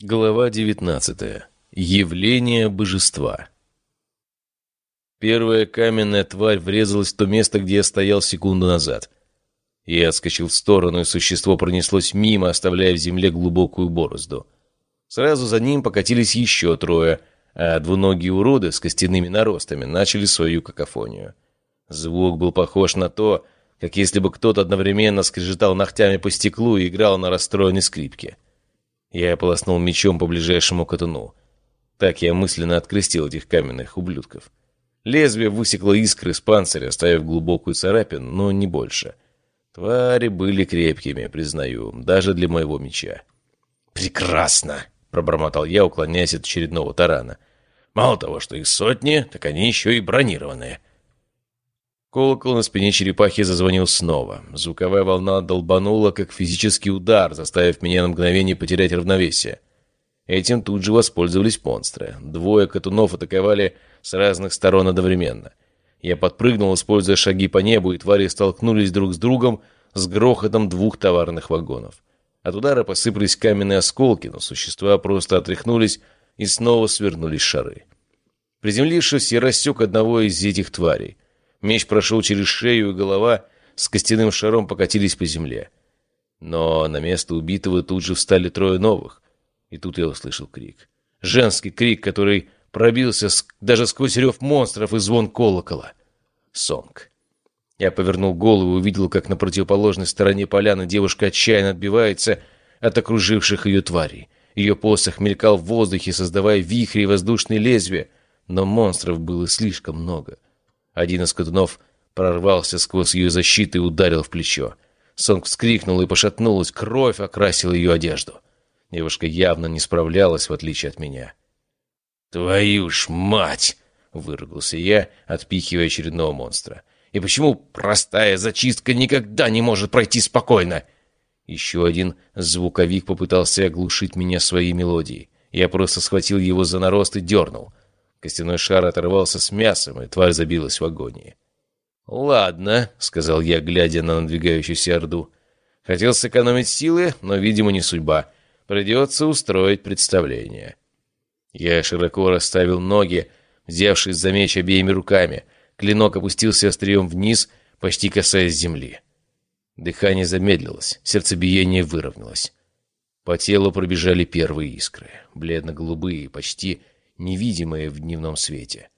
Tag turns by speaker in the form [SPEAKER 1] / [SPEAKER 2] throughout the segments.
[SPEAKER 1] Глава 19. Явление божества. Первая каменная тварь врезалась в то место, где я стоял секунду назад. Я отскочил в сторону, и существо пронеслось мимо, оставляя в земле глубокую борозду. Сразу за ним покатились еще трое, а двуногие уроды с костяными наростами начали свою какофонию. Звук был похож на то, как если бы кто-то одновременно скрежетал ногтями по стеклу и играл на расстроенной скрипке. Я полоснул мечом по ближайшему катуну. Так я мысленно открестил этих каменных ублюдков. Лезвие высекло искры с панциря, оставив глубокую царапину, но не больше. Твари были крепкими, признаю, даже для моего меча.
[SPEAKER 2] «Прекрасно!»
[SPEAKER 1] — пробормотал я, уклоняясь от очередного тарана.
[SPEAKER 2] «Мало того, что их сотни, так они еще и бронированные».
[SPEAKER 1] Колокол на спине черепахи зазвонил снова. Звуковая волна долбанула, как физический удар, заставив меня на мгновение потерять равновесие. Этим тут же воспользовались монстры. Двое катунов атаковали с разных сторон одновременно. Я подпрыгнул, используя шаги по небу, и твари столкнулись друг с другом с грохотом двух товарных вагонов. От удара посыпались каменные осколки, но существа просто отряхнулись и снова свернулись шары. Приземлившись, я рассек одного из этих тварей — Меч прошел через шею, и голова с костяным шаром покатились по земле. Но на место убитого тут же встали трое новых. И тут я услышал крик. Женский крик, который пробился даже сквозь рев монстров и звон колокола. Сонг. Я повернул голову и увидел, как на противоположной стороне поляны девушка отчаянно отбивается от окруживших ее тварей. Ее посох мелькал в воздухе, создавая вихри и воздушные лезвия, но монстров было слишком много. Один из катунов прорвался сквозь ее защиту и ударил в плечо. Сонг вскрикнула и пошатнулась, кровь окрасила ее одежду. Девушка явно не справлялась, в отличие от меня.
[SPEAKER 2] «Твою ж мать!» — выругался я, отпихивая очередного монстра. «И почему простая зачистка никогда не может пройти спокойно?»
[SPEAKER 1] Еще один звуковик попытался оглушить меня своей мелодией. Я просто схватил его за нарост и дернул. Костяной шар оторвался с мясом, и тварь забилась в агонии. «Ладно», — сказал я, глядя на надвигающуюся орду. «Хотел сэкономить силы, но, видимо, не судьба. Придется устроить представление». Я широко расставил ноги, взявшись за меч обеими руками. Клинок опустился острием вниз, почти касаясь земли. Дыхание замедлилось, сердцебиение выровнялось. По телу пробежали первые искры, бледно-голубые, почти невидимые в дневном свете.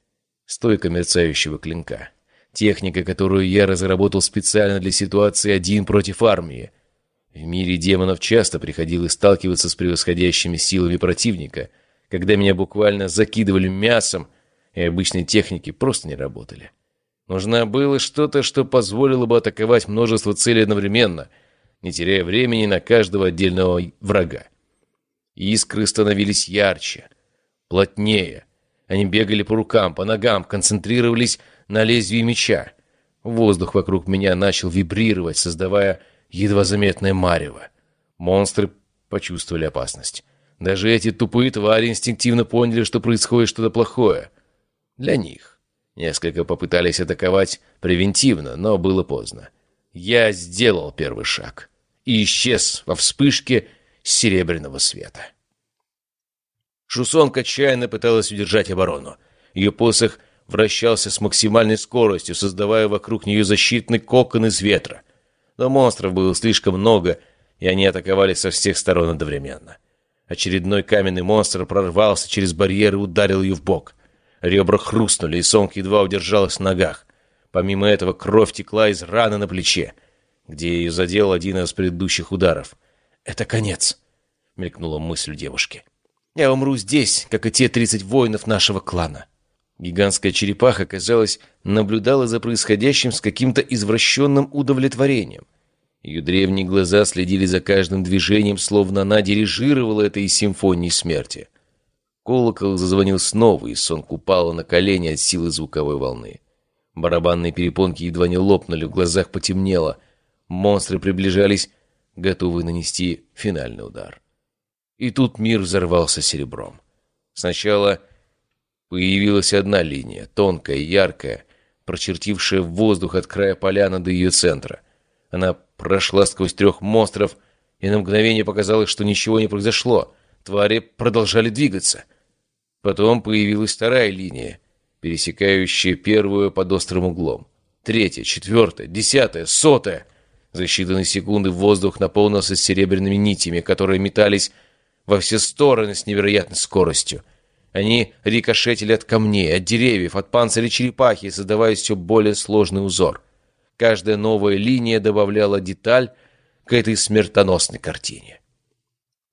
[SPEAKER 1] Стойка мерцающего клинка. Техника, которую я разработал специально для ситуации один против армии. В мире демонов часто приходилось сталкиваться с превосходящими силами противника, когда меня буквально закидывали мясом, и обычные техники просто не работали. Нужно было что-то, что позволило бы атаковать множество целей одновременно, не теряя времени на каждого отдельного врага. Искры становились ярче — плотнее. Они бегали по рукам, по ногам, концентрировались на лезвии меча. Воздух вокруг меня начал вибрировать, создавая едва заметное марево. Монстры почувствовали опасность. Даже эти тупые твари инстинктивно поняли, что происходит что-то плохое. Для них. Несколько попытались атаковать превентивно, но было поздно. Я сделал первый шаг и исчез во вспышке серебряного света. Шусонг отчаянно пыталась удержать оборону. Ее посох вращался с максимальной скоростью, создавая вокруг нее защитный кокон из ветра. Но монстров было слишком много, и они атаковали со всех сторон одновременно. Очередной каменный монстр прорвался через барьер и ударил ее в бок. Ребра хрустнули, и Сонг едва удержалась в ногах. Помимо этого, кровь текла из раны на плече, где ее задел один из предыдущих ударов. «Это конец», — мелькнула мысль девушки. Я умру здесь, как и те тридцать воинов нашего клана». Гигантская черепаха, казалось, наблюдала за происходящим с каким-то извращенным удовлетворением. Ее древние глаза следили за каждым движением, словно она дирижировала этой симфонией смерти. Колокол зазвонил снова, и сон купала на колени от силы звуковой волны. Барабанные перепонки едва не лопнули, в глазах потемнело. Монстры приближались, готовые нанести финальный удар. И тут мир взорвался серебром. Сначала появилась одна линия, тонкая, яркая, прочертившая воздух от края поляны до ее центра. Она прошла сквозь трех монстров, и на мгновение показалось, что ничего не произошло. твари продолжали двигаться. Потом появилась вторая линия, пересекающая первую под острым углом. Третья, четвертая, десятая, сотая. За считанные секунды воздух наполнился серебряными нитями, которые метались во все стороны с невероятной скоростью. Они рикошетили от камней, от деревьев, от панциря черепахи, создавая все более сложный узор. Каждая новая линия добавляла деталь к этой смертоносной картине.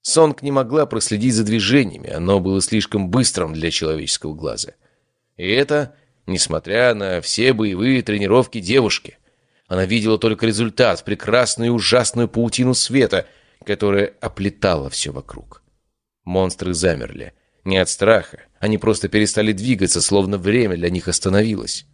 [SPEAKER 1] Сонг не могла проследить за движениями, оно было слишком быстрым для человеческого глаза. И это, несмотря на все боевые тренировки девушки. Она видела только результат, прекрасную и ужасную паутину света, которая оплетала все вокруг. Монстры замерли. Не от страха, они просто перестали двигаться, словно время для них остановилось.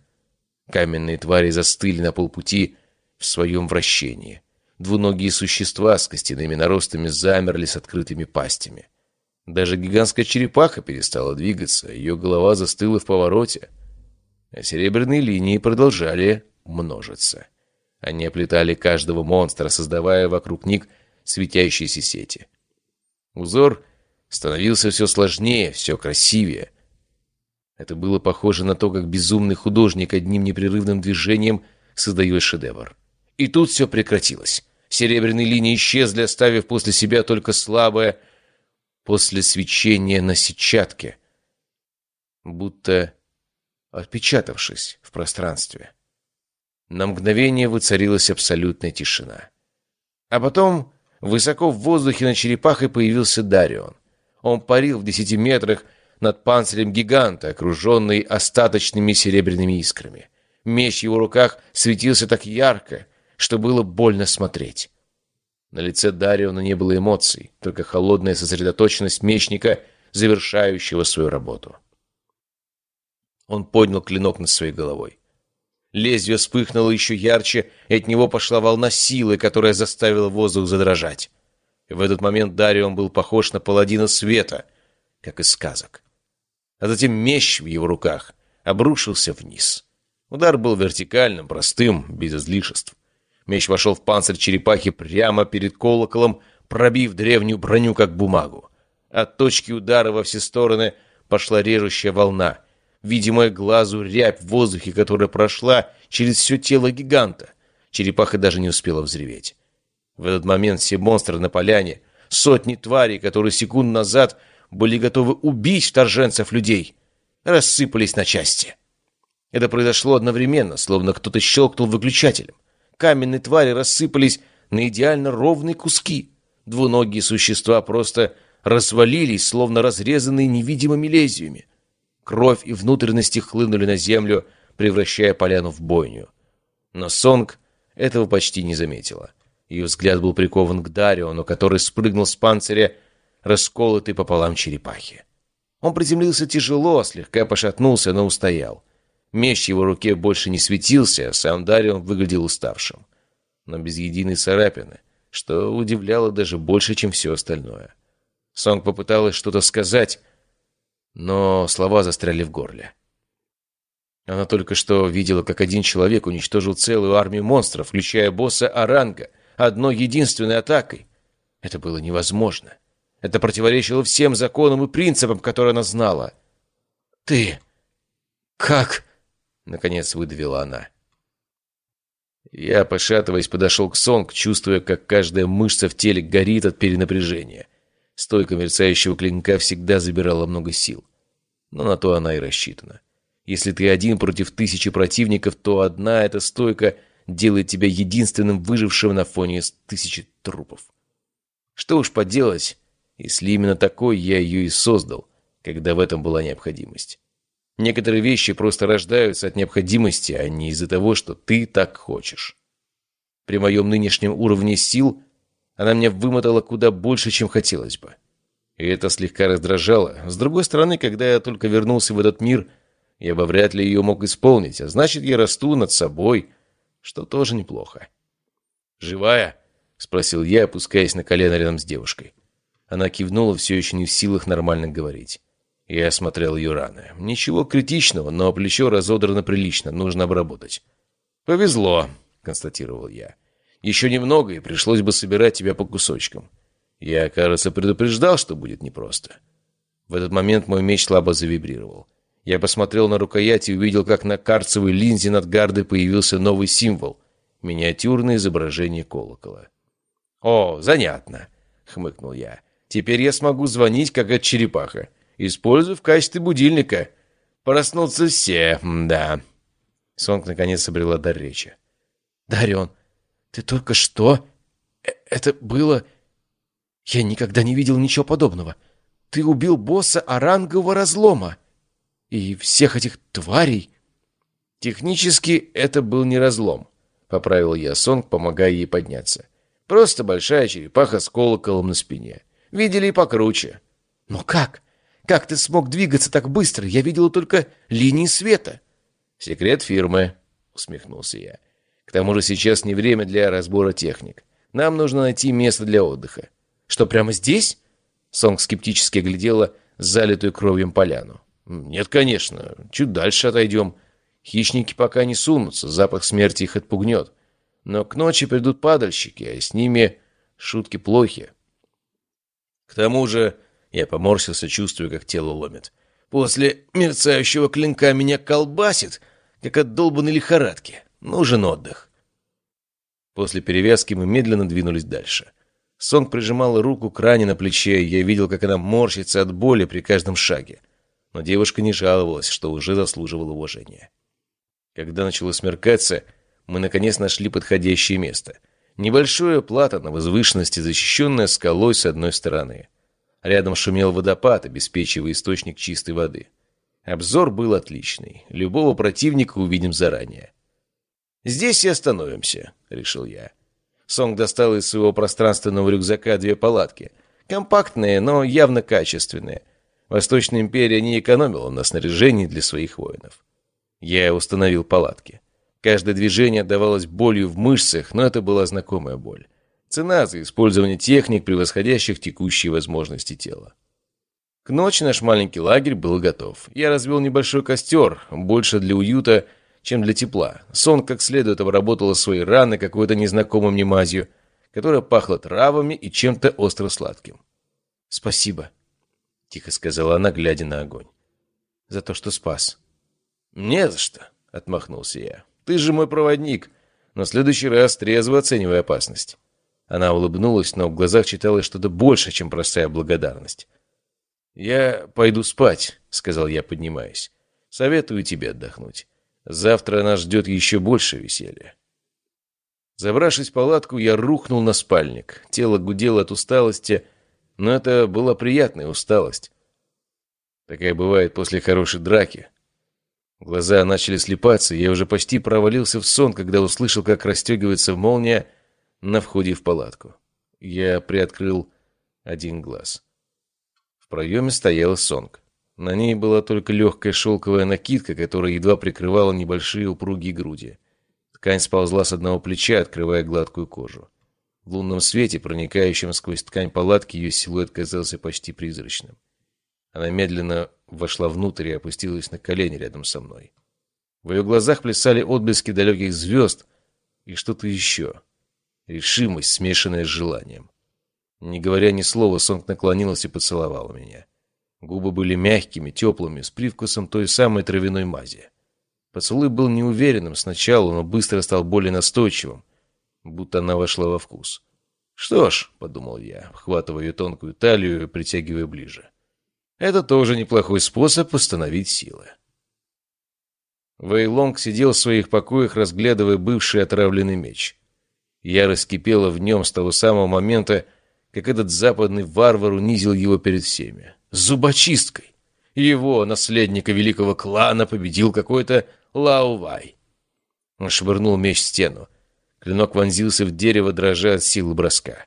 [SPEAKER 1] Каменные твари застыли на полпути в своем вращении. Двуногие существа с костяными наростами замерли с открытыми пастями. Даже гигантская черепаха перестала двигаться, ее голова застыла в повороте. А серебряные линии продолжали множиться. Они оплетали каждого монстра, создавая вокруг них светящиеся сети. Узор становился все сложнее, все красивее. Это было похоже на то, как безумный художник одним непрерывным движением создает шедевр. И тут все прекратилось. Серебряные линии исчезли, оставив после себя только слабое после свечения на сетчатке, будто отпечатавшись в пространстве. На мгновение воцарилась абсолютная тишина. А потом высоко в воздухе над черепахой появился Дарион. Он парил в десяти метрах над панцирем гиганта, окруженный остаточными серебряными искрами. Меч в его руках светился так ярко, что было больно смотреть. На лице Дариона не было эмоций, только холодная сосредоточенность мечника, завершающего свою работу. Он поднял клинок над своей головой. Лезвие вспыхнуло еще ярче, и от него пошла волна силы, которая заставила воздух задрожать. В этот момент Дарион был похож на паладина света, как из сказок. А затем меч в его руках обрушился вниз. Удар был вертикальным, простым, без излишеств. Меч вошел в панцирь черепахи прямо перед колоколом, пробив древнюю броню как бумагу. От точки удара во все стороны пошла режущая волна, видимая глазу рябь в воздухе, которая прошла через все тело гиганта. Черепаха даже не успела взреветь. В этот момент все монстры на поляне, сотни тварей, которые секунд назад были готовы убить вторженцев людей, рассыпались на части. Это произошло одновременно, словно кто-то щелкнул выключателем каменные твари рассыпались на идеально ровные куски. Двуногие существа просто развалились, словно разрезанные невидимыми лезвиями. Кровь и внутренности хлынули на землю, превращая поляну в бойню. Но Сонг этого почти не заметила. Ее взгляд был прикован к Дариону, который спрыгнул с панциря, расколотый пополам черепахи. Он приземлился тяжело, слегка пошатнулся, но устоял. Меч в его руке больше не светился, а сам Дарион выглядел уставшим. Но без единой царапины, что удивляло даже больше, чем все остальное. Сонг попыталась что-то сказать, но слова застряли в горле. Она только что видела, как один человек уничтожил целую армию монстров, включая босса Аранга, одной единственной атакой. Это было невозможно. Это противоречило всем законам и принципам, которые она знала. «Ты... как...» — наконец выдавила она. Я, пошатываясь, подошел к Сонг, чувствуя, как каждая мышца в теле горит от перенапряжения. Стойка мерцающего клинка всегда забирала много сил. Но на то она и рассчитана. Если ты один против тысячи противников, то одна эта стойка делает тебя единственным выжившим на фоне тысячи трупов. Что уж поделать, если именно такой я ее и создал, когда в этом была необходимость. Некоторые вещи просто рождаются от необходимости, а не из-за того, что ты так хочешь. При моем нынешнем уровне сил она меня вымотала куда больше, чем хотелось бы. И это слегка раздражало. С другой стороны, когда я только вернулся в этот мир, я бы вряд ли ее мог исполнить, а значит, я расту над собой, что тоже неплохо. «Живая?» — спросил я, опускаясь на колено рядом с девушкой. Она кивнула, все еще не в силах нормально говорить. Я осмотрел ее раны. Ничего критичного, но плечо разодрано прилично, нужно обработать. «Повезло», — констатировал я. «Еще немного, и пришлось бы собирать тебя по кусочкам. Я, кажется, предупреждал, что будет непросто. В этот момент мой меч слабо завибрировал. Я посмотрел на рукоять и увидел, как на карцевой линзе над гардой появился новый символ — миниатюрное изображение колокола. «О, занятно!» — хмыкнул я. «Теперь я смогу звонить, как от черепаха. Использую в качестве будильника. Проснутся все, да». Сонг наконец обрела дар речи. «Дарен, ты только что... Э, это было... Я никогда не видел ничего подобного. Ты убил босса орангового разлома и всех этих тварей. Технически это был не разлом, поправил я Сонг, помогая ей подняться. Просто большая черепаха с колоколом на спине. Видели и покруче. Но как? Как ты смог двигаться так быстро? Я видела только линии света. Секрет фирмы, усмехнулся я. К тому же сейчас не время для разбора техник. Нам нужно найти место для отдыха. Что, прямо здесь? Сонг скептически глядела залитую кровью поляну. «Нет, конечно. Чуть дальше отойдем. Хищники пока не сунутся, запах смерти их отпугнет. Но к ночи придут падальщики, а с ними шутки плохи. К тому же я поморщился, чувствуя, как тело ломит. После мерцающего клинка меня колбасит, как от долбанной лихорадки. Нужен отдых. После перевязки мы медленно двинулись дальше. Сонг прижимала руку к ране на плече, и я видел, как она морщится от боли при каждом шаге но девушка не жаловалась, что уже заслуживала уважения. Когда начало смеркаться, мы наконец нашли подходящее место. Небольшое плато на возвышенности, защищенное скалой с одной стороны. Рядом шумел водопад, обеспечивая источник чистой воды. Обзор был отличный. Любого противника увидим заранее. «Здесь и остановимся», — решил я. Сонг достал из своего пространственного рюкзака две палатки. Компактные, но явно качественные — Восточная империя не экономила на снаряжении для своих воинов. Я установил палатки. Каждое движение отдавалось болью в мышцах, но это была знакомая боль. Цена за использование техник, превосходящих текущие возможности тела. К ночи наш маленький лагерь был готов. Я развел небольшой костер, больше для уюта, чем для тепла. Сон как следует обработала свои раны какой-то незнакомой мне мазью, которая пахла травами и чем-то остро-сладким. «Спасибо», тихо сказала она, глядя на огонь. «За то, что спас». «Не за что», — отмахнулся я. «Ты же мой проводник, но в следующий раз трезво оценивай опасность». Она улыбнулась, но в глазах читалось что-то больше, чем простая благодарность. «Я пойду спать», — сказал я, поднимаясь. «Советую тебе отдохнуть. Завтра нас ждет еще больше веселья». Забравшись в палатку, я рухнул на спальник. Тело гудело от усталости, но это была приятная усталость. Такая бывает после хорошей драки. Глаза начали слепаться, и я уже почти провалился в сон, когда услышал, как расстегивается молния на входе в палатку. Я приоткрыл один глаз. В проеме стояла Сонг. На ней была только легкая шелковая накидка, которая едва прикрывала небольшие упругие груди. Ткань сползла с одного плеча, открывая гладкую кожу. В лунном свете, проникающем сквозь ткань палатки, ее силуэт казался почти призрачным. Она медленно вошла внутрь и опустилась на колени рядом со мной. В ее глазах плясали отблески далеких звезд и что-то еще. Решимость, смешанная с желанием. Не говоря ни слова, Сонг наклонилась и поцеловала меня. Губы были мягкими, теплыми, с привкусом той самой травяной мази. Поцелуй был неуверенным сначала, но быстро стал более настойчивым, будто она вошла во вкус. «Что ж», — подумал я, вхватывая ее тонкую талию и притягивая ближе, — «это тоже неплохой способ восстановить силы». Вейлонг сидел в своих покоях, разглядывая бывший отравленный меч. Ярость кипела в нем с того самого момента, как этот западный варвар унизил его перед всеми. Зубочисткой! Его, наследника великого клана, победил какой-то Лаувай. Он швырнул меч в стену. Клинок вонзился в дерево, дрожа от силы броска.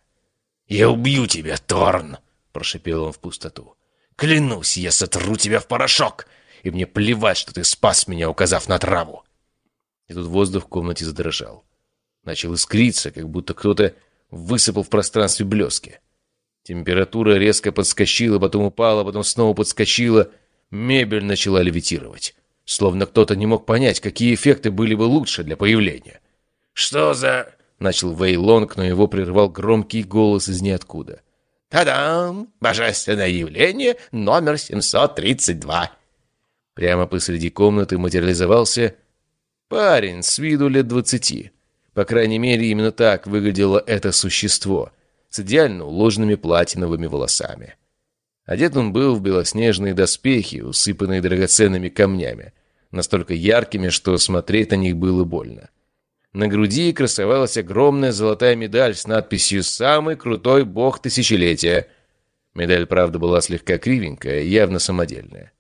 [SPEAKER 1] «Я убью тебя, Торн!» — прошипел он в пустоту. «Клянусь, я сотру тебя в порошок, и мне плевать, что ты спас меня, указав на траву!» И тут воздух в комнате задрожал. Начал искриться, как будто кто-то высыпал в пространстве блески. Температура резко подскочила, потом упала, потом снова подскочила. Мебель начала левитировать. Словно кто-то не мог понять, какие эффекты были бы лучше для появления. «Что за...» — начал Вэй Лонг, но его прервал громкий голос из ниоткуда.
[SPEAKER 2] Та-дам! Божественное явление номер 732.
[SPEAKER 1] Прямо посреди комнаты материализовался парень с виду лет двадцати. По крайней мере, именно так выглядело это существо, с идеально уложенными платиновыми волосами. Одет он был в белоснежные доспехи, усыпанные драгоценными камнями, настолько яркими, что смотреть на них было больно. На груди красовалась огромная золотая медаль с надписью «Самый крутой бог тысячелетия». Медаль, правда, была слегка кривенькая, явно самодельная.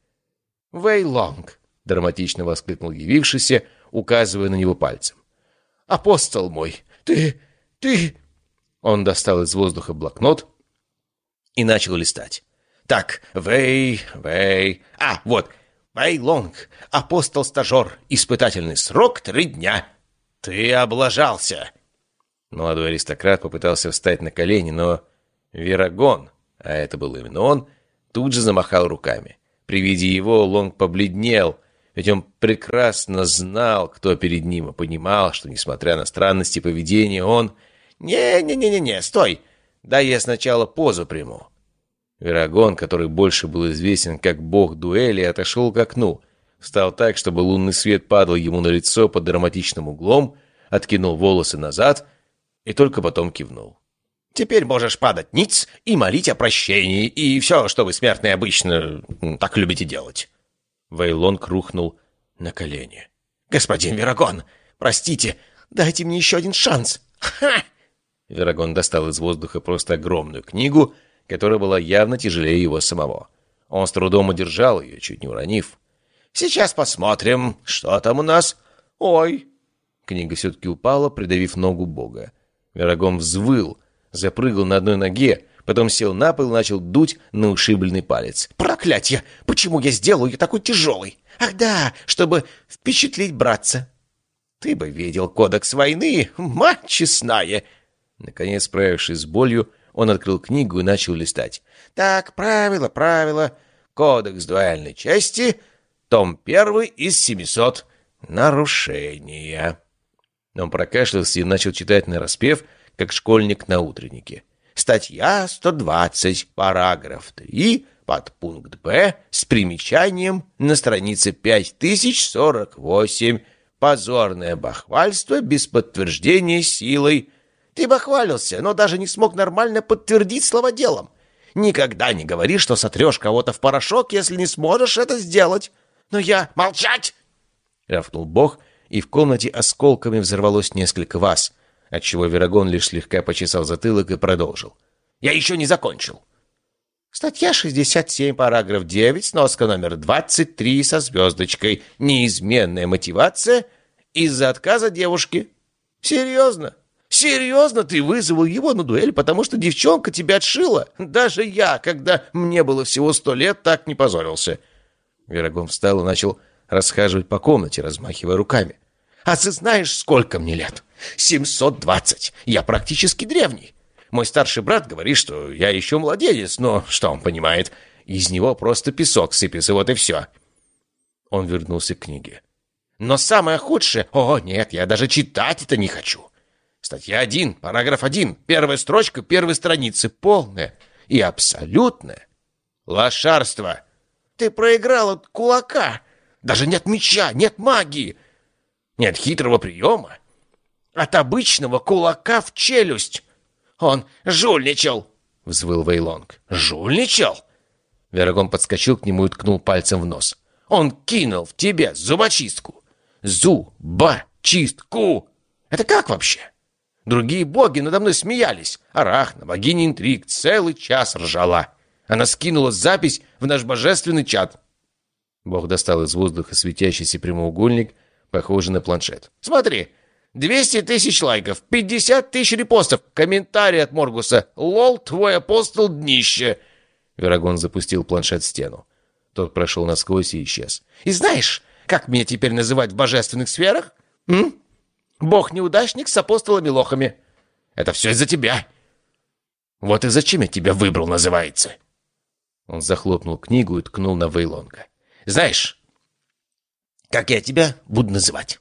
[SPEAKER 2] «Вэй Лонг!» — драматично воскликнул явившийся, указывая на него пальцем. «Апостол мой, ты... ты...» Он достал из воздуха блокнот и начал листать. «Так, Вэй, Вэй... А, вот, Вэй Лонг, апостол-стажер, испытательный срок три дня. Ты облажался!»
[SPEAKER 1] Молодой аристократ попытался встать на колени, но Верагон, а это был именно он, тут же замахал руками. При виде его Лонг побледнел, ведь он прекрасно знал, кто перед ним, и понимал, что, несмотря на странности поведения, он...
[SPEAKER 2] «Не-не-не-не, стой! Да я сначала позу приму».
[SPEAKER 1] Верагон, который больше был известен как бог дуэли, отошел к окну, встал так, чтобы лунный свет падал ему на лицо под драматичным углом, откинул волосы назад и только потом кивнул.
[SPEAKER 2] Теперь можешь падать ниц и молить о прощении, и все, что вы, смертные, обычно так любите делать».
[SPEAKER 1] Вейлон рухнул на колени.
[SPEAKER 2] «Господин Верагон, простите, дайте мне еще один шанс!» «Ха!»
[SPEAKER 1] Верагон достал из воздуха просто огромную книгу, которая была явно тяжелее его самого. Он с трудом удержал ее, чуть не уронив.
[SPEAKER 2] «Сейчас посмотрим, что там у нас. Ой!»
[SPEAKER 1] Книга все-таки упала, придавив ногу бога. Верагон взвыл, запрыгал на одной ноге, потом сел на пол и начал дуть на ушибленный палец.
[SPEAKER 2] «Проклятье! Почему я сделал ее такой тяжелой? Ах да, чтобы впечатлить братца!» «Ты бы видел кодекс войны, мать честная!»
[SPEAKER 1] Наконец, справившись с болью, он открыл книгу и начал листать.
[SPEAKER 2] «Так, правила, правила. Кодекс дуальной части, том первый из семисот. Нарушения».
[SPEAKER 1] Он прокашлялся и начал читать на распев, как школьник на утреннике.
[SPEAKER 2] Статья 120, параграф 3, подпункт Б, с примечанием на странице 5048. Позорное бахвальство без подтверждения силой. Ты бахвалился, но даже не смог нормально подтвердить слово делом. Никогда не говори, что сотрешь кого-то в порошок, если не сможешь это сделать. Но я... Молчать!
[SPEAKER 1] Рявкнул Бог, и в комнате осколками взорвалось несколько ваз — отчего Верагон лишь слегка почесал затылок и продолжил.
[SPEAKER 2] «Я еще не закончил. Статья 67, параграф 9, сноска номер 23 со звездочкой. Неизменная мотивация из-за отказа девушки. Серьезно? Серьезно ты вызвал его на дуэль, потому что девчонка тебя отшила? Даже я, когда мне было всего сто лет, так не позорился».
[SPEAKER 1] Верагон встал и начал расхаживать по комнате, размахивая руками.
[SPEAKER 2] «А ты знаешь, сколько мне лет?» 720. Я практически древний. Мой старший брат говорит, что я еще младенец, но что он понимает? Из него просто песок сыпется, вот и все.
[SPEAKER 1] Он вернулся к книге.
[SPEAKER 2] Но самое худшее... О, нет, я даже читать это не хочу. Статья 1, параграф 1, первая строчка первой страницы, полная и абсолютная. Лошарство. Ты проиграл от кулака. Даже нет меча, нет магии, нет хитрого приема от обычного кулака в челюсть. Он жульничал!» — взвыл Вейлонг. «Жульничал?»
[SPEAKER 1] Верагон подскочил к нему и ткнул пальцем в нос.
[SPEAKER 2] «Он кинул в тебя зубочистку! Зубочистку! Это как вообще?» Другие боги надо мной смеялись. Арахна, богиня интриг, целый час ржала. Она скинула запись в наш божественный чат.
[SPEAKER 1] Бог достал из воздуха светящийся прямоугольник, похожий на планшет.
[SPEAKER 2] «Смотри, 200 тысяч лайков, 50 тысяч репостов, комментарий от Моргуса. Лол, твой апостол днище.
[SPEAKER 1] Верагон запустил планшет в стену. Тот прошел насквозь и исчез.
[SPEAKER 2] И знаешь, как меня теперь называть в божественных сферах? М? Бог-неудачник с апостолами-лохами. Это все из-за тебя. Вот и зачем я тебя выбрал, называется.
[SPEAKER 1] Он захлопнул книгу и ткнул на Вейлонга.
[SPEAKER 2] Знаешь, как я тебя буду называть?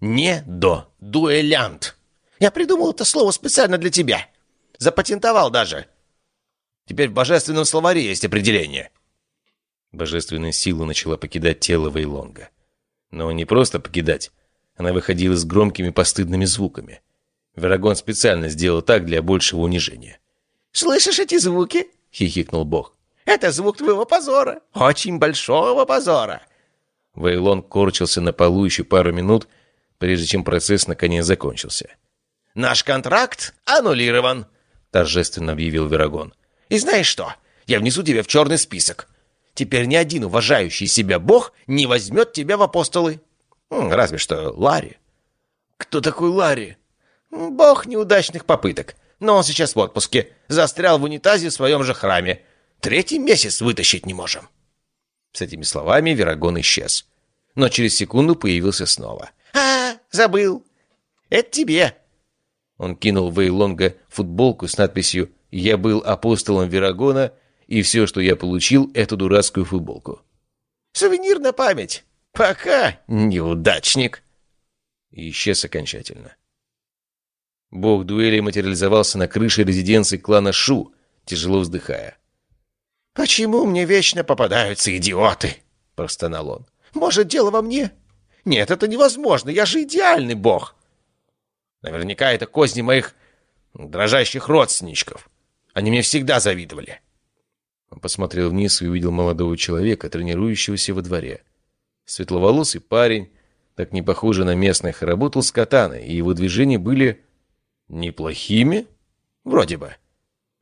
[SPEAKER 2] Не до. Дуэлянт. Я придумал это слово специально для тебя. Запатентовал даже. Теперь в божественном словаре есть определение».
[SPEAKER 1] Божественная сила начала покидать тело Вейлонга. Но не просто покидать. Она выходила с громкими постыдными звуками. Верагон специально сделал так для большего унижения.
[SPEAKER 2] «Слышишь эти звуки?» — хихикнул бог. «Это звук твоего позора. Очень большого позора».
[SPEAKER 1] Вейлон корчился на полу еще пару минут, прежде чем процесс наконец закончился.
[SPEAKER 2] «Наш контракт аннулирован», — торжественно объявил Верагон. «И знаешь что? Я внесу тебя в черный список. Теперь ни один уважающий себя бог не возьмет тебя в апостолы. Разве что Ларри». «Кто такой Ларри?» «Бог неудачных попыток. Но он сейчас в отпуске. Застрял в унитазе в своем же храме. Третий месяц вытащить не можем». С этими словами Верагон исчез. Но через секунду появился снова. «А, забыл. Это тебе».
[SPEAKER 1] Он кинул Вейлонга футболку с надписью «Я был апостолом Верагона, и все, что я получил, эту дурацкую футболку».
[SPEAKER 2] «Сувенир на память. Пока, неудачник».
[SPEAKER 1] И исчез окончательно. Бог дуэли материализовался на крыше резиденции клана Шу, тяжело вздыхая.
[SPEAKER 2] «Почему мне вечно попадаются идиоты?» — простонал он. «Может, дело во мне? Нет, это невозможно, я же идеальный бог!» Наверняка это козни моих дрожащих родственничков. Они мне всегда завидовали.
[SPEAKER 1] Он посмотрел вниз и увидел молодого человека, тренирующегося во дворе. Светловолосый парень, так не похожий на местных, работал с катаной, и его движения были неплохими? Вроде бы.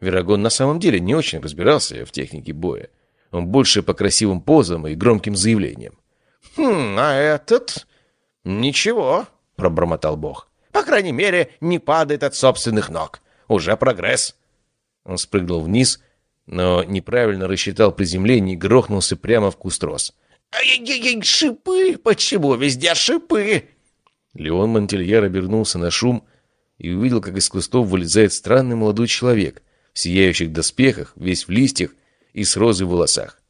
[SPEAKER 1] Верагон на самом деле не очень разбирался в технике боя. Он больше по красивым позам и громким заявлениям.
[SPEAKER 2] «Хм, а этот...» «Ничего», — пробормотал бог. «По крайней мере, не падает от собственных ног. Уже прогресс».
[SPEAKER 1] Он спрыгнул вниз, но неправильно рассчитал приземление и грохнулся прямо в куст роз.
[SPEAKER 2] «Ай-яй-яй, шипы! Почему везде шипы?»
[SPEAKER 1] Леон Монтельер обернулся на шум и увидел, как из кустов вылезает странный молодой человек сияющих доспехах, весь в листьях и с розой в волосах.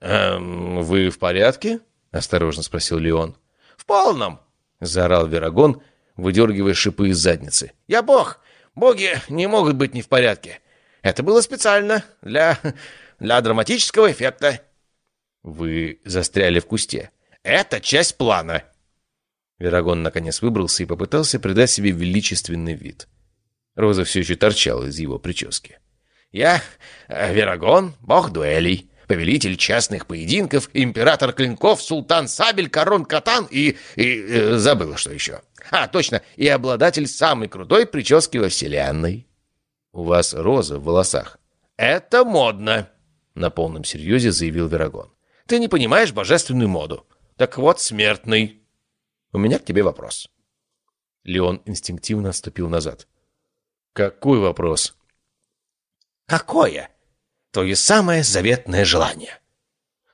[SPEAKER 2] «Эм, вы в порядке?» — осторожно спросил Леон.
[SPEAKER 1] «В полном!» — заорал Верагон, выдергивая шипы из задницы.
[SPEAKER 2] «Я бог! Боги не могут быть не в порядке. Это было специально, для... для драматического эффекта».
[SPEAKER 1] «Вы застряли в кусте».
[SPEAKER 2] «Это часть плана»,
[SPEAKER 1] Верагон наконец выбрался и попытался придать себе величественный вид. Роза все еще торчала из его прически.
[SPEAKER 2] «Я э, Верагон, бог дуэлей, повелитель частных поединков, император клинков, султан сабель, корон катан и... и э, забыл, что еще. А, точно, и обладатель самой крутой прически во вселенной».
[SPEAKER 1] «У вас роза в волосах».
[SPEAKER 2] «Это модно», — на полном серьезе заявил Верагон. «Ты не понимаешь божественную моду. Так вот, смертный». У меня к тебе вопрос».
[SPEAKER 1] Леон инстинктивно отступил назад. «Какой вопрос?»
[SPEAKER 2] «Какое? Твое самое заветное желание.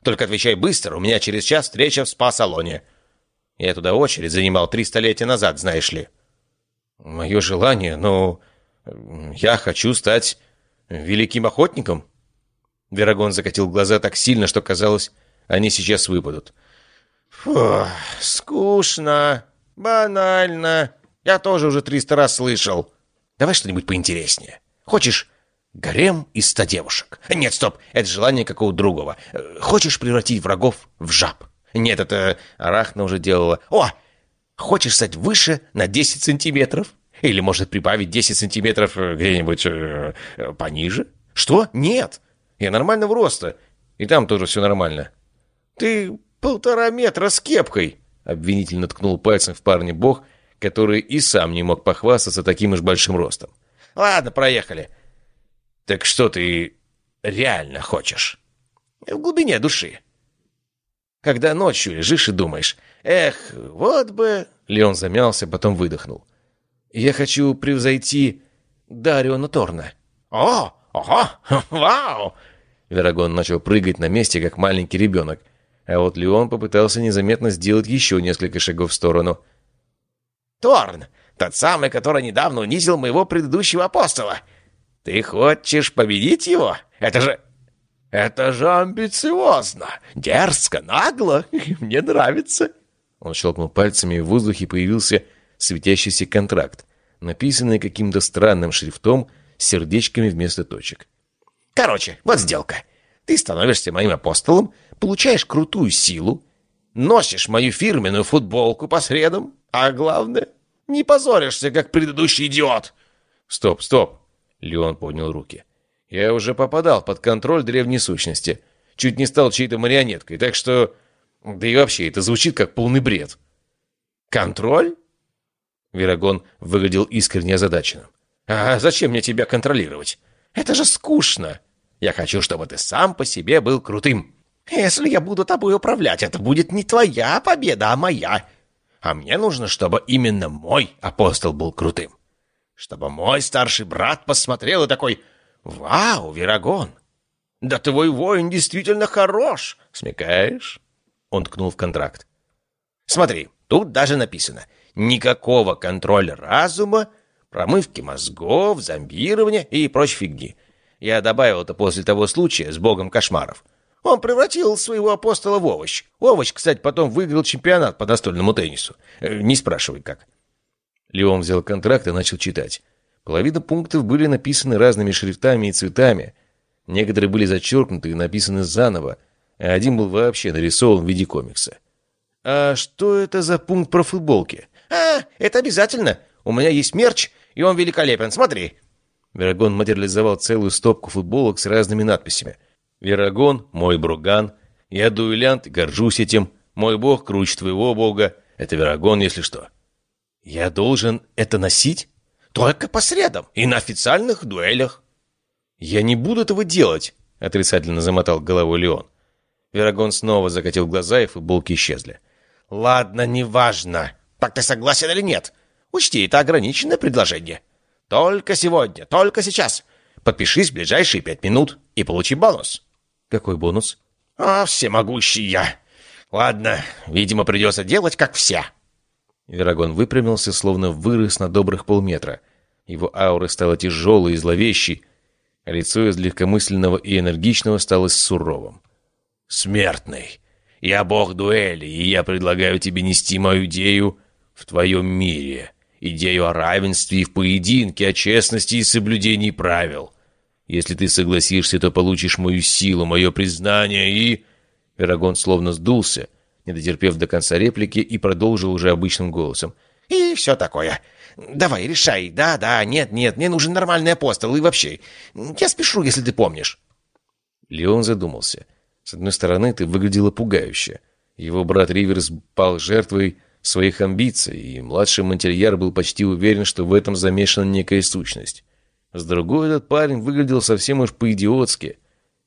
[SPEAKER 2] Только отвечай быстро, у меня через час встреча в спа-салоне. Я туда очередь занимал три столетия назад, знаешь ли».
[SPEAKER 1] «Мое желание? Ну, я хочу стать великим охотником». Верагон закатил глаза так сильно, что казалось, они сейчас выпадут.
[SPEAKER 2] Фу, скучно, банально. Я тоже уже триста раз слышал. Давай что-нибудь поинтереснее. Хочешь гарем из ста девушек? Нет, стоп, это желание какого-то другого. Хочешь превратить врагов в жаб? Нет, это Арахна уже делала. О, хочешь стать выше на 10 сантиметров? Или, может, прибавить 10 сантиметров э, где-нибудь э, э, пониже? Что? Нет. Я нормального роста. И там тоже все нормально. Ты «Полтора метра с кепкой!» — обвинительно ткнул пальцем в парня бог, который и сам не мог похвастаться таким уж большим ростом. «Ладно, проехали. Так что ты реально хочешь?» «В глубине души. Когда ночью лежишь и думаешь, эх, вот бы...» Леон замялся, потом выдохнул. «Я хочу превзойти Дариона Торна». «О, ого, вау!» Верагон начал прыгать на месте, как маленький ребенок — а вот Леон попытался незаметно сделать еще несколько шагов в сторону. «Торн! Тот самый, который недавно унизил моего предыдущего апостола! Ты хочешь победить его? Это же... это же амбициозно! Дерзко, нагло! Мне нравится!»
[SPEAKER 1] Он щелкнул пальцами, и в воздухе появился светящийся контракт, написанный каким-то странным шрифтом с сердечками вместо точек.
[SPEAKER 2] Короче, вот сделка. Ты становишься моим апостолом, получаешь крутую силу, носишь мою фирменную футболку по средам, а главное, не позоришься, как предыдущий идиот.
[SPEAKER 1] Стоп, стоп. Леон поднял руки. Я уже попадал под контроль древней сущности. Чуть не стал чьей-то марионеткой, так что... Да и вообще, это звучит как полный бред.
[SPEAKER 2] Контроль?
[SPEAKER 1] Верагон выглядел искренне озадаченным.
[SPEAKER 2] «А зачем мне тебя контролировать? Это же скучно. Я хочу, чтобы ты сам по себе был крутым. Если я буду тобой управлять, это будет не твоя победа, а моя. А мне нужно, чтобы именно мой апостол был крутым. Чтобы мой старший брат посмотрел и такой «Вау, Верагон! Да твой воин действительно хорош! Смекаешь?» Он ткнул в контракт. «Смотри, тут даже написано Никакого контроля разума, промывки мозгов, зомбирования и прочей фигни. Я добавил это после того случая с богом кошмаров. Он превратил своего апостола в овощ. Овощ, кстати, потом выиграл чемпионат по настольному теннису. Э, не спрашивай, как.
[SPEAKER 1] Леон взял контракт и начал читать. Половина пунктов были написаны разными шрифтами и цветами. Некоторые были зачеркнуты и написаны заново, а один был вообще нарисован в виде комикса. «А что это за пункт про футболки?»
[SPEAKER 2] «А, это обязательно. У меня есть мерч, и он великолепен. Смотри».
[SPEAKER 1] Верагон материализовал целую стопку футболок с разными надписями. «Верагон, мой бруган. Я дуэлянт горжусь этим. Мой бог круче твоего бога. Это Верагон, если что». «Я должен это носить?»
[SPEAKER 2] «Только по средам и на официальных дуэлях».
[SPEAKER 1] «Я не буду этого делать», — отрицательно замотал головой Леон. Верагон снова закатил глаза, и футболки исчезли.
[SPEAKER 2] «Ладно, неважно. Так ты согласен или нет? Учти, это ограниченное предложение. Только сегодня, только сейчас. Подпишись в ближайшие пять минут и получи бонус.
[SPEAKER 1] Какой бонус?
[SPEAKER 2] А, всемогущий я. Ладно, видимо, придется делать, как все.
[SPEAKER 1] Верагон выпрямился, словно вырос на добрых полметра. Его аура стала тяжелой и зловещей, а лицо из легкомысленного и энергичного стало суровым. «Смертный, я бог дуэли, и я предлагаю тебе нести мою идею в твоем мире. Идею о равенстве и в поединке, о честности и соблюдении правил. Если ты согласишься, то получишь мою силу, мое признание и...» Верагон словно сдулся, не дотерпев до конца реплики, и продолжил уже обычным голосом.
[SPEAKER 2] «И все такое. Давай, решай. Да-да, нет-нет, мне нужен нормальный апостол и вообще. Я спешу, если ты помнишь».
[SPEAKER 1] Леон задумался. С одной стороны, ты выглядела пугающе. Его брат Риверс пал жертвой своих амбиций, и младший Монтельяр был почти уверен, что в этом замешана некая сущность. С другой, этот парень выглядел совсем уж по-идиотски,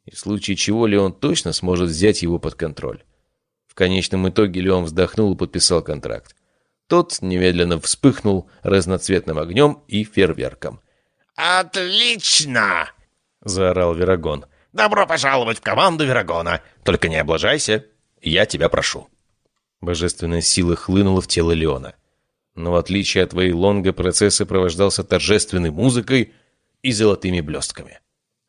[SPEAKER 1] и в случае чего Леон точно сможет взять его под контроль. В конечном итоге Леон вздохнул и подписал контракт. Тот немедленно вспыхнул разноцветным огнем и фейерверком.
[SPEAKER 2] «Отлично!»
[SPEAKER 1] — заорал Верагон.
[SPEAKER 2] «Добро пожаловать в команду Верагона! Только не облажайся, я тебя прошу!»
[SPEAKER 1] Божественная сила хлынула в тело Леона. Но в отличие от Вейлонга, процесс сопровождался торжественной музыкой и золотыми блестками.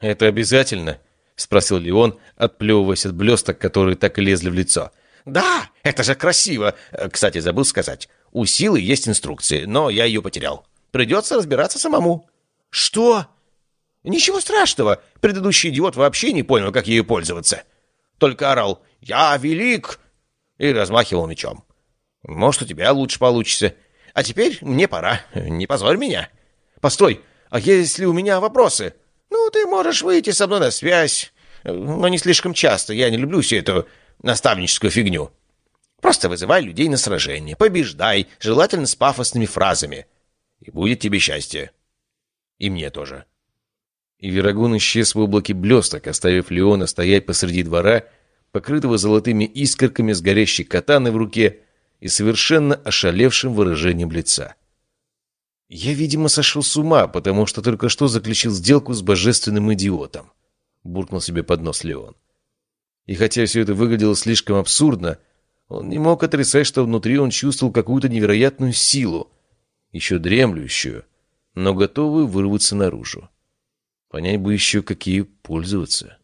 [SPEAKER 1] «Это обязательно?» — спросил Леон, отплевываясь от блесток, которые так и лезли в лицо.
[SPEAKER 2] «Да, это же красиво! Кстати, забыл сказать. У силы есть инструкции, но я ее потерял. Придется разбираться самому». «Что?» «Ничего страшного. Предыдущий идиот вообще не понял, как ею пользоваться. Только орал «Я велик!» и размахивал мечом. Может, у тебя лучше получится. А теперь мне пора. Не позорь меня. Постой, а если у меня вопросы? Ну, ты можешь выйти со мной на связь. Но не слишком часто. Я не люблю всю эту наставническую фигню. Просто вызывай людей на сражение. Побеждай, желательно с пафосными фразами. И будет тебе счастье. И мне тоже.
[SPEAKER 1] И Верагун исчез в облаке блесток, оставив Леона стоять посреди двора покрытого золотыми искорками с горящей катаной в руке и совершенно ошалевшим выражением лица. «Я, видимо, сошел с ума, потому что только что заключил сделку с божественным идиотом», — буркнул себе под нос Леон. И хотя все это выглядело слишком абсурдно, он не мог отрицать, что внутри он чувствовал какую-то невероятную силу, еще дремлющую, но готовую вырваться наружу. Понять бы еще, какие пользоваться.